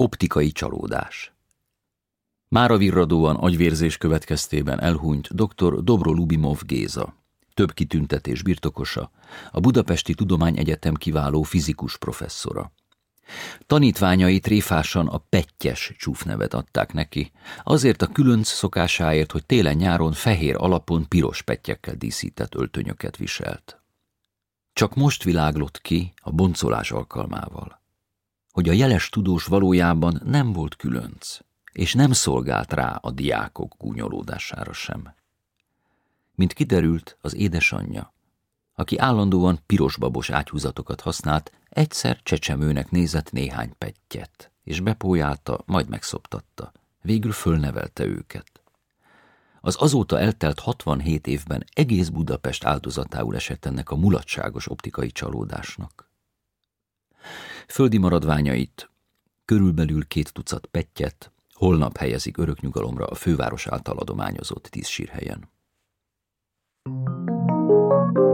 Optikai csalódás Mára virradóan agyvérzés következtében elhunyt dr. Dobro Lubimov Géza, több kitüntetés birtokosa, a Budapesti Tudományegyetem kiváló fizikus professzora. Tanítványai tréfásan a pettyes csúfnevet adták neki, azért a különc szokásáért, hogy télen-nyáron fehér alapon piros pettyekkel díszített öltönyöket viselt. Csak most világlott ki a boncolás alkalmával, hogy a jeles tudós valójában nem volt különc, és nem szolgált rá a diákok gúnyolódására sem. Mint kiderült, az édesanyja, aki állandóan pirosbabos ágyhúzatokat használt, egyszer csecsemőnek nézett néhány pettyet, és bepójálta, majd megszoptatta. Végül fölnevelte őket. Az azóta eltelt 67 évben egész Budapest áldozatául esett ennek a mulatságos optikai csalódásnak. Földi maradványait, körülbelül két tucat petyet holnap helyezik öröknyugalomra a főváros által adományozott tíz sírhelyen. Thank you.